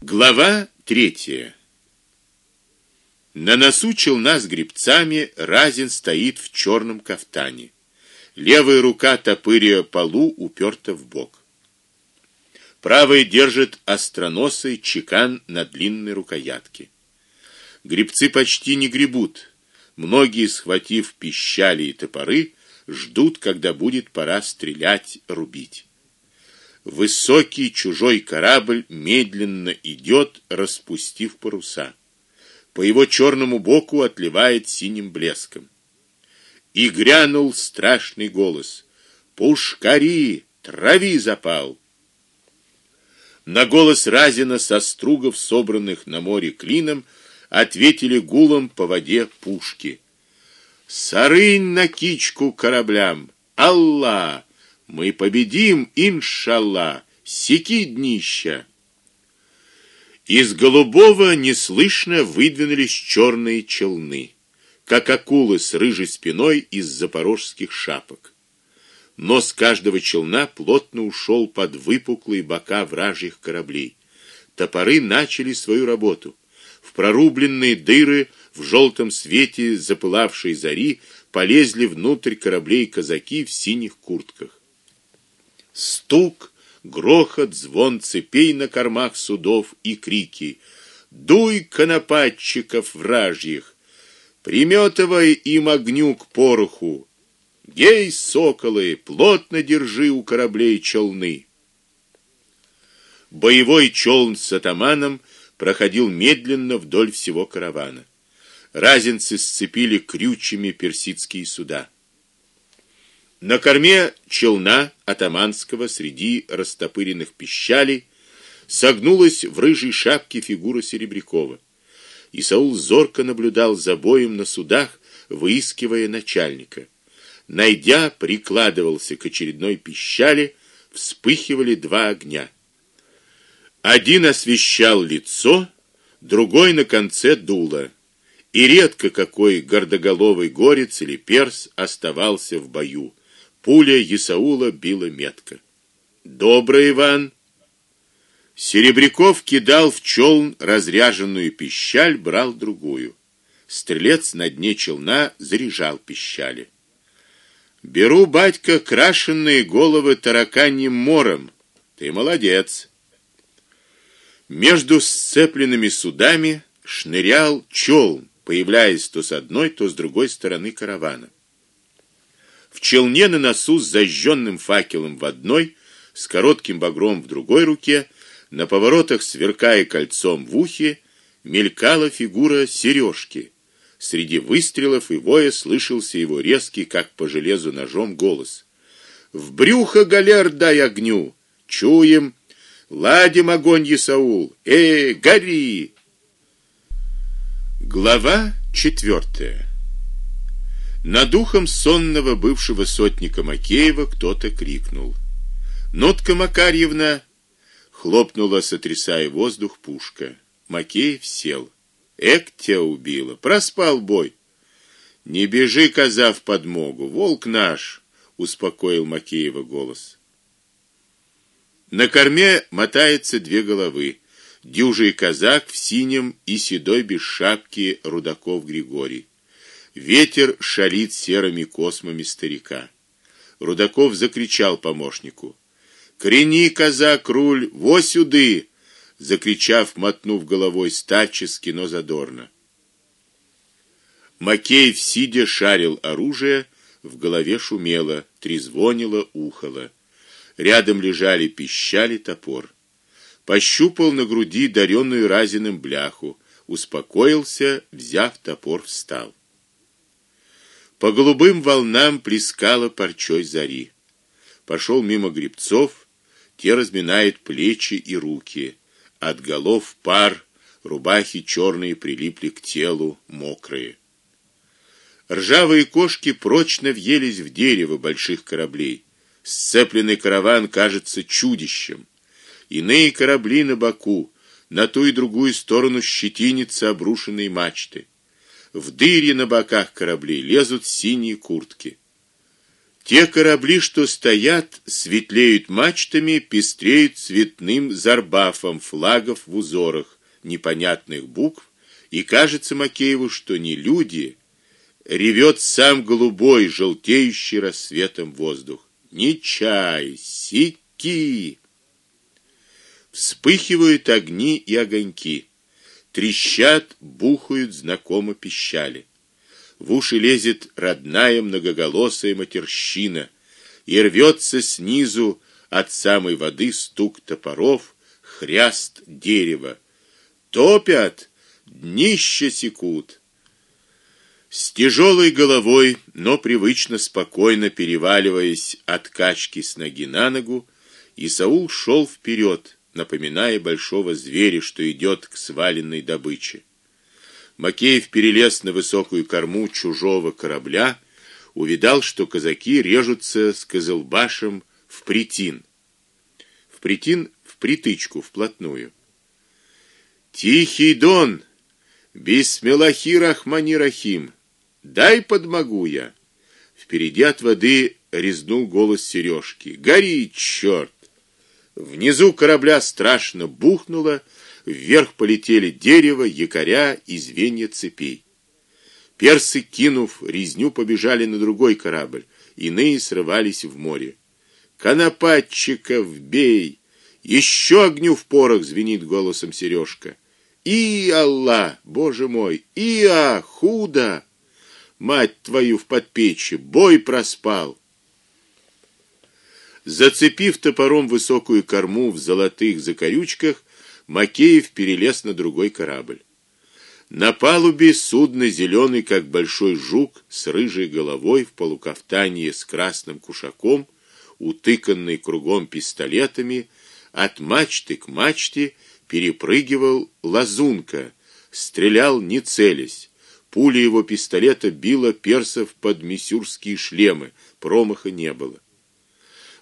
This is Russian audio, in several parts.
Глава третья. На носу челна с гребцами Разин стоит в черном кафтане. Левая рука топыря полу уперта в бок. Правая держит остроносый чекан на длинной рукоятке. Гребцы почти не гребут. Многие, схватив пищали и топоры, ждут, когда будет пора стрелять, рубить. Высокий чужой корабль медленно идет, распустив паруса. По его черному боку отливает синим блеском. И грянул страшный голос: "Пушкари, трави запал!" На голос Разина со стругов, собранных на море клином, ответили гулом по воде пушки. Сарынь на кичку кораблям. Аллах! Мы победим, иншалла. Секи днища. Из голубого неслышно выдвинулись черные челны, как акулы с рыжей спиной из запорожских шапок. Нос каждого челна плотно ушел под выпуклые бока вражьих кораблей. Топоры начали свою работу. В прорубленные дыры в желтом свете запылавшей зари полезли внутрь кораблей казаки в синих куртках. Стук, грохот, звон цепей на кормах судов и крики: "Дуй конопатчиков вражьих! Приметывай им огню к пороху! Гей, соколы, плотно держи у кораблей челны!" Боевой челн с атаманом проходил медленно вдоль всего каравана. Разинцы сцепили крючьями персидские суда. На корме челна атаманского среди растопыренных пищалей согнулась в рыжей шапке фигура Серебрякова. И Саул зорко наблюдал за боем на судах, выискивая начальника. Найдя, прикладывался к очередной пищали, вспыхивали два огня. Один освещал лицо, другой на конце дуло. И редко какой гордоголовый горец или перс оставался в бою. Пуля Исаула била метко. Добрый Иван Серебряков кидал в челн разряженную пищаль, брал другую. Стрелец на дне челна заряжал пищали. Беру, батька, крашенные головы тараканьим мором. Ты молодец. Между сцепленными судами шнырял челн, появляясь то с одной, то с другой стороны каравана. В челне на носу с зажженным факелом в одной, с коротким багром в другой руке, на поворотах сверкая кольцом в ухе, мелькала фигура сережки. Среди выстрелов и воя слышался его резкий, как по железу ножом, голос. В брюхо галер дай огню. Чуем, ладим огонь, Исаул. Э, гори! Глава четвертая. Над духом сонного бывшего сотника Макеева кто-то крикнул: "Нотка Макарьевна!" Хлопнула, сотрясая воздух пушка. Макеев сел. Эк тебя убило, проспал бой. Не бежи, коза в подмогу, волк наш, успокоил Макеева голос. На корме мотается две головы. Дюжий казак в синем и седой без шапки Рудаков Григорий. Ветер шалит серыми космами старика. Рудаков закричал помощнику: "Крени, казак, руль, во сюды!" закричав, мотнув головой статчески, но задорно. Макеев сидя шарил оружие, в голове шумело, трезвонило, ухало. Рядом лежали пищали топор. Пощупал на груди даренную разиным бляху, успокоился, взяв топор, встал. По голубым волнам плескала парчой зари. Пошел мимо гребцов, те разминают плечи и руки. От голов пар, рубахи черные прилипли к телу, мокрые. Ржавые кошки прочно въелись в дерево больших кораблей. Сцепленный караван кажется чудищем. Иные корабли на боку, на ту и другую сторону щетинятся обрушенные мачты. В дыре на боках кораблей лезут синие куртки. Те корабли, что стоят, светлеют мачтами, пестреют цветным зарбафом флагов в узорах непонятных букв, и кажется Макееву, что не люди, ревет сам голубой, желтеющий рассветом воздух. Не чай, сики. Вспыхивают огни и огоньки. Трещат, бухают знакомо пищали. В уши лезет родная многоголосая матерщина, и рвется снизу от самой воды стук топоров, хряст дерева. Топят, днище секут. С тяжелой головой, но привычно спокойно переваливаясь от качки с ноги на ногу, Исаул шел вперед, напоминая большого зверя, что идет к сваленной добыче. Макеев перелез на высокую корму чужого корабля, увидал, что казаки режутся с козылбашем в притин. В притин в притычку вплотную. Тихий дон, бисмиллахи рахмани рахим. Дай подмогу я. Впереди от воды резнул голос Сережки. Гори, черт! Внизу корабля страшно бухнуло, Вверх полетели дерево, якоря и звенья цепей. Персы, кинув резню, побежали на другой корабль, иные срывались в море. Конопатчиков бей! Еще огню в порох звенит голосом Сережка. И Аллах, Боже мой, и а худо! Мать твою в подпечье, бой проспал. Зацепив топором высокую корму в золотых закорючках, Макеев перелез на другой корабль. На палубе судно зеленый, как большой жук, с рыжей головой в полукафтании с красным кушаком, утыканный кругом пистолетами, от мачты к мачте перепрыгивал лазунка, стрелял не целясь. Пуля его пистолета била персов под мисюрские шлемы, промаха не было.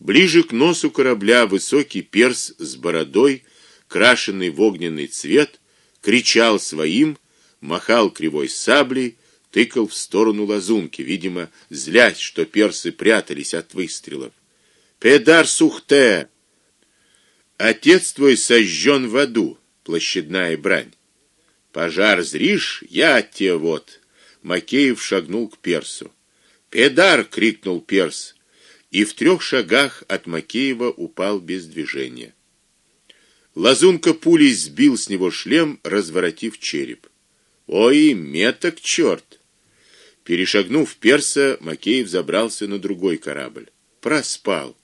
Ближе к носу корабля высокий перс с бородой крашенный в огненный цвет, кричал своим, махал кривой саблей, тыкал в сторону лазунки, видимо, злясь, что персы прятались от выстрелов. Педар сухте. Отец твой сожжен в аду, площадная брань. Пожар зришь, я те вот. Макеев шагнул к персу. Педар крикнул перс, и в трех шагах от Макеева упал без движения. Лазунка пулей сбил с него шлем, разворотив череп. Ой, меток черт! Перешагнув перса, Макеев забрался на другой корабль. Проспал.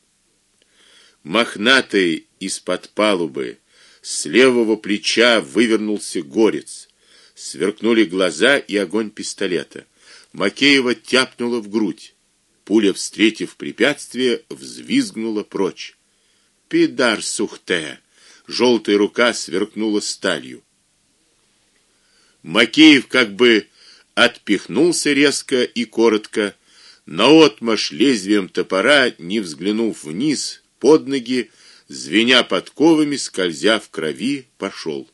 Мохнатый из-под палубы с левого плеча вывернулся горец. Сверкнули глаза и огонь пистолета. Макеева тяпнуло в грудь. Пуля, встретив препятствие, взвизгнула прочь. Пидар сухте желтая рука сверкнула сталью. Макеев как бы отпихнулся резко и коротко, наотмашь лезвием топора, не взглянув вниз, под ноги, звеня подковами, скользя в крови, пошел.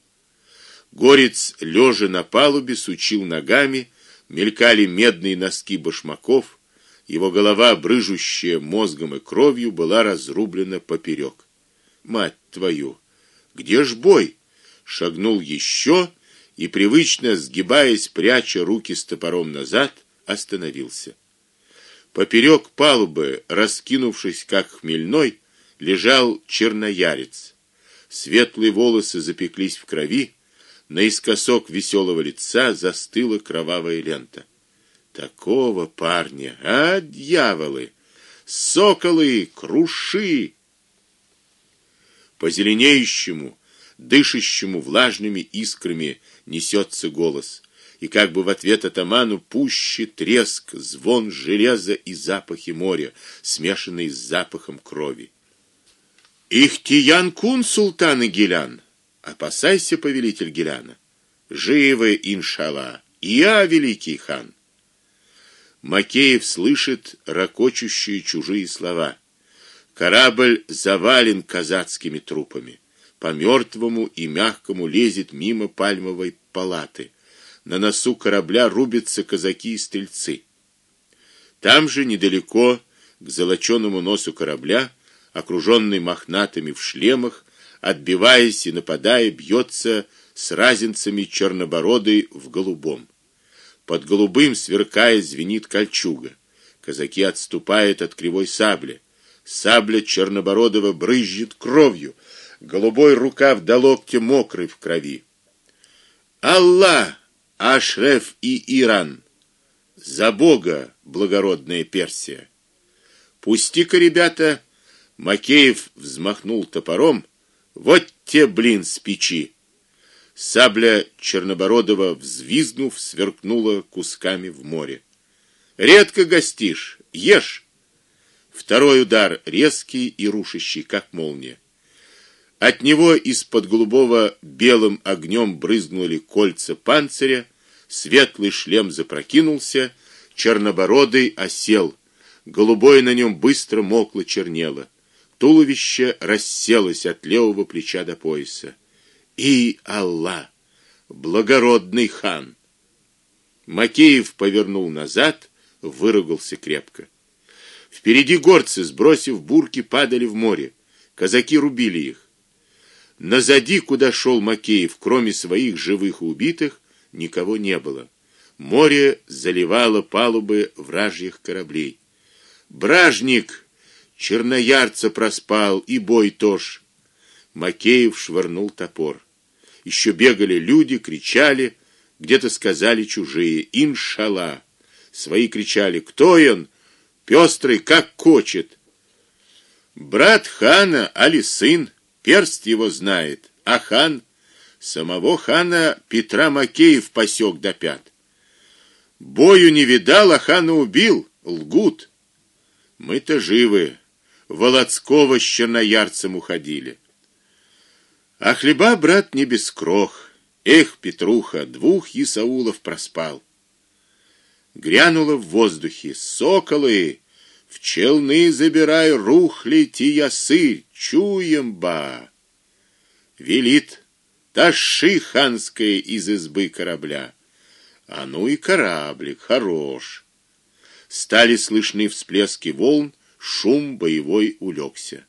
Горец лежа на палубе сучил ногами, мелькали медные носки башмаков, его голова, брыжущая мозгом и кровью, была разрублена поперек. Мать твою, где ж бой? Шагнул еще и привычно сгибаясь, пряча руки с топором назад, остановился. Поперек палубы, раскинувшись как хмельной, лежал черноярец. Светлые волосы запеклись в крови, наискосок веселого лица застыла кровавая лента. Такого парня, а дьяволы, соколы, круши! По зеленеющему, дышащему влажными искрами несется голос, и как бы в ответ атаману пуще треск, звон железа и запахи моря, смешанные с запахом крови. Ихтиян кун султан Гилян, опасайся, повелитель Гиляна. Живы, иншалла, я великий хан. Макеев слышит ракочущие чужие слова. Корабль завален казацкими трупами. По мертвому и мягкому лезет мимо пальмовой палаты. На носу корабля рубятся казаки и стрельцы. Там же недалеко к золочёному носу корабля, окружённый мохнатыми в шлемах, отбиваясь и нападая, бьется с разинцами чернобородый в голубом. Под голубым сверкая звенит кольчуга. Казаки отступают от кривой сабли. Сабля чернобородого брызжет кровью. Голубой рукав до локтя мокрый в крови. Аллах, Ашреф и Иран. За Бога, благородная Персия. Пусти-ка, ребята, Макеев взмахнул топором. Вот те, блин, с печи. Сабля чернобородого, взвизгнув, сверкнула кусками в море. Редко гостишь, ешь. Второй удар резкий и рушащий, как молния. От него из-под голубого белым огнем брызнули кольца панциря, светлый шлем запрокинулся, чернобородый осел. Голубое на нем быстро мокло чернело. Туловище расселось от левого плеча до пояса. И Аллах, благородный хан. Макеев повернул назад, выругался крепко. Впереди горцы, сбросив бурки, падали в море. Казаки рубили их. Назади, куда шел Макеев, кроме своих живых и убитых, никого не было. Море заливало палубы вражьих кораблей. Бражник черноярца проспал и бой тоже. Макеев швырнул топор. Еще бегали люди, кричали, где-то сказали чужие: "Иншалла". Свои кричали: "Кто он? Пестрый, как кочет". Брат хана, али сын, перст его знает, а хан самого хана Петра Макеев посек до пят. Бою не видал, а хана убил, лгут. Мы-то живы. Володского с черноярцем уходили. А хлеба, брат, не без крох. Эх, Петруха, двух Исаулов проспал. Грянуло в воздухе: "Соколы, в челны забирай рухли тиясы, чуем ба". Велит тащи ханское из избы корабля. А ну и кораблик хорош. Стали слышны всплески волн, шум боевой улегся.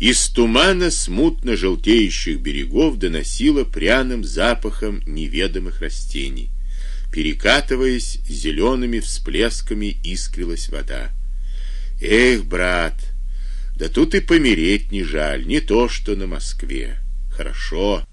Из тумана смутно желтеющих берегов доносило пряным запахом неведомых растений. Перекатываясь зелеными всплесками, искрилась вода. Эх, брат, да тут и помереть не жаль, не то что на Москве. Хорошо.